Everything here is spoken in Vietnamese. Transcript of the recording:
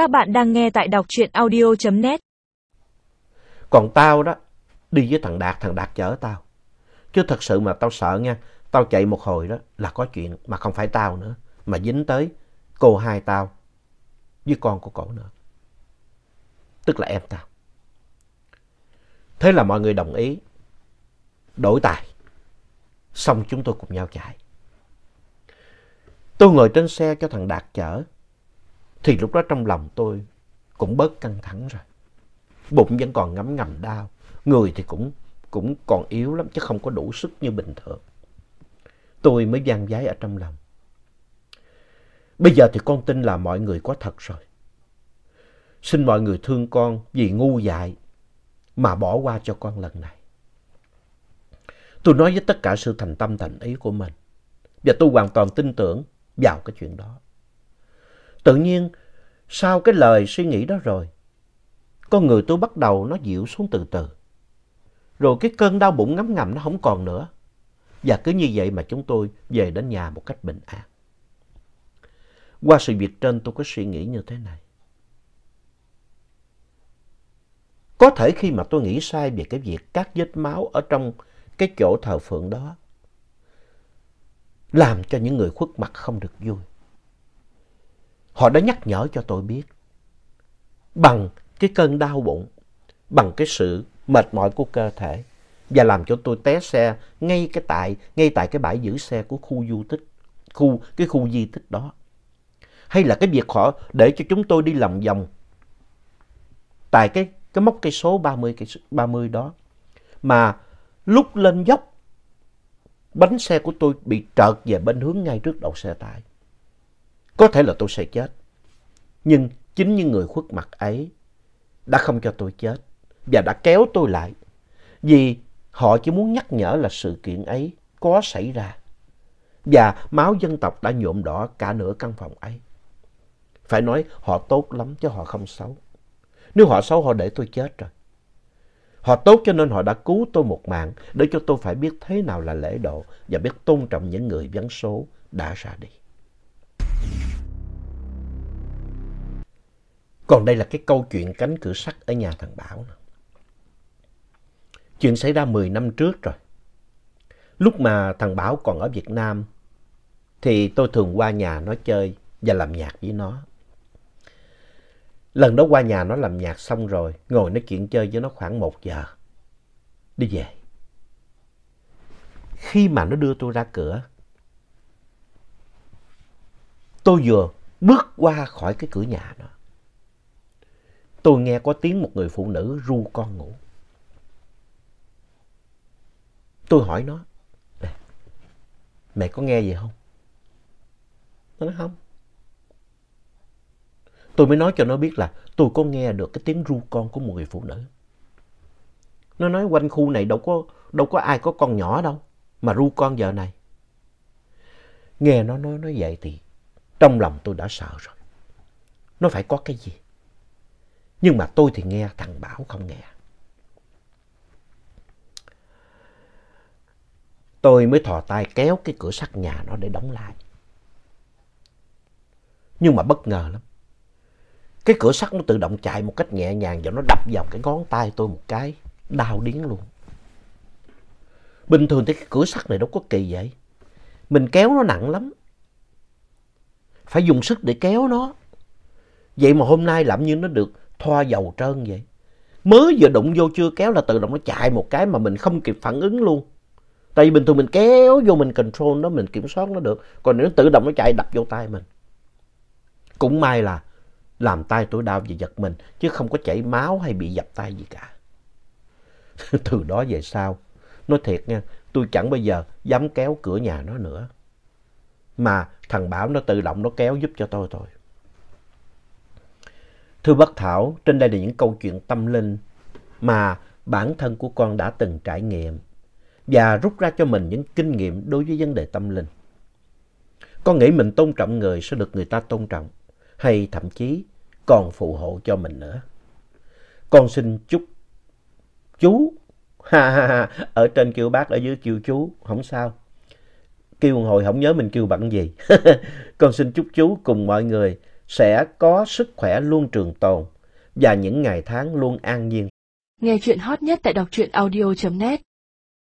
Các bạn đang nghe tại đọc truyện audio.net. Còn tao đó, đi với thằng Đạt, thằng Đạt chở tao. Chứ thật sự mà tao sợ nha, tao chạy một hồi đó là có chuyện mà không phải tao nữa, mà dính tới cô hai tao với con của cổ nữa. Tức là em tao. Thế là mọi người đồng ý đổi tài. Xong chúng tôi cùng nhau chạy. Tôi ngồi trên xe cho thằng Đạt chở. Thì lúc đó trong lòng tôi cũng bớt căng thẳng rồi. Bụng vẫn còn ngấm ngầm đau. Người thì cũng, cũng còn yếu lắm chứ không có đủ sức như bình thường. Tôi mới gian giái ở trong lòng. Bây giờ thì con tin là mọi người có thật rồi. Xin mọi người thương con vì ngu dại mà bỏ qua cho con lần này. Tôi nói với tất cả sự thành tâm thành ý của mình. Và tôi hoàn toàn tin tưởng vào cái chuyện đó. Tự nhiên, sau cái lời suy nghĩ đó rồi, con người tôi bắt đầu nó dịu xuống từ từ. Rồi cái cơn đau bụng ngấm ngầm nó không còn nữa. Và cứ như vậy mà chúng tôi về đến nhà một cách bình an. Qua sự việc trên tôi có suy nghĩ như thế này. Có thể khi mà tôi nghĩ sai về cái việc cắt vết máu ở trong cái chỗ thờ phượng đó, làm cho những người khuất mặt không được vui. Họ đã nhắc nhở cho tôi biết bằng cái cơn đau bụng, bằng cái sự mệt mỏi của cơ thể và làm cho tôi té xe ngay cái tại ngay tại cái bãi giữ xe của khu du tích, khu cái khu di tích đó. Hay là cái việc họ để cho chúng tôi đi lòng vòng tại cái cái mốc cây số 30 cây 30 đó mà lúc lên dốc bánh xe của tôi bị trợt về bên hướng ngay trước đầu xe tải. Có thể là tôi sẽ chết. Nhưng chính những người khuất mặt ấy đã không cho tôi chết và đã kéo tôi lại. Vì họ chỉ muốn nhắc nhở là sự kiện ấy có xảy ra. Và máu dân tộc đã nhuộm đỏ cả nửa căn phòng ấy. Phải nói họ tốt lắm chứ họ không xấu. Nếu họ xấu, họ để tôi chết rồi. Họ tốt cho nên họ đã cứu tôi một mạng để cho tôi phải biết thế nào là lễ độ và biết tôn trọng những người vắng số đã ra đi. Còn đây là cái câu chuyện cánh cửa sắt ở nhà thằng Bảo. Chuyện xảy ra 10 năm trước rồi. Lúc mà thằng Bảo còn ở Việt Nam thì tôi thường qua nhà nó chơi và làm nhạc với nó. Lần đó qua nhà nó làm nhạc xong rồi, ngồi nói chuyện chơi với nó khoảng một giờ. Đi về. Khi mà nó đưa tôi ra cửa, tôi vừa bước qua khỏi cái cửa nhà nó. Tôi nghe có tiếng một người phụ nữ ru con ngủ. Tôi hỏi nó, mẹ có nghe gì không? Nó nói không. Tôi mới nói cho nó biết là tôi có nghe được cái tiếng ru con của một người phụ nữ. Nó nói quanh khu này đâu có, đâu có ai có con nhỏ đâu mà ru con giờ này. Nghe nó nói nói vậy thì trong lòng tôi đã sợ rồi. Nó phải có cái gì. Nhưng mà tôi thì nghe, thằng Bảo không nghe. Tôi mới thò tay kéo cái cửa sắt nhà nó để đóng lại. Nhưng mà bất ngờ lắm. Cái cửa sắt nó tự động chạy một cách nhẹ nhàng và nó đập vào cái ngón tay tôi một cái. Đau điếng luôn. Bình thường thì cái cửa sắt này đâu có kỳ vậy. Mình kéo nó nặng lắm. Phải dùng sức để kéo nó. Vậy mà hôm nay làm như nó được thoa dầu trơn vậy. Mới vừa đụng vô chưa kéo là tự động nó chạy một cái mà mình không kịp phản ứng luôn. Tại vì bình thường mình kéo vô mình control nó, mình kiểm soát nó được. Còn nếu tự động nó chạy đập vô tay mình. Cũng may là làm tay tôi đau vì giật mình, chứ không có chảy máu hay bị dập tay gì cả. Từ đó về sau, nói thiệt nha, tôi chẳng bao giờ dám kéo cửa nhà nó nữa. Mà thằng Bảo nó tự động nó kéo giúp cho tôi thôi. Thưa bác Thảo, trên đây là những câu chuyện tâm linh mà bản thân của con đã từng trải nghiệm và rút ra cho mình những kinh nghiệm đối với vấn đề tâm linh. Con nghĩ mình tôn trọng người sẽ được người ta tôn trọng hay thậm chí còn phù hộ cho mình nữa. Con xin chúc chú, ha ha ha, ở trên kêu bác, ở dưới kêu chú, không sao. Kêu hồi không nhớ mình kêu bằng gì. con xin chúc chú cùng mọi người sẽ có sức khỏe luôn trường tồn và những ngày tháng luôn an nhiên. Nghe chuyện hot nhất tại đọc truyện audio.net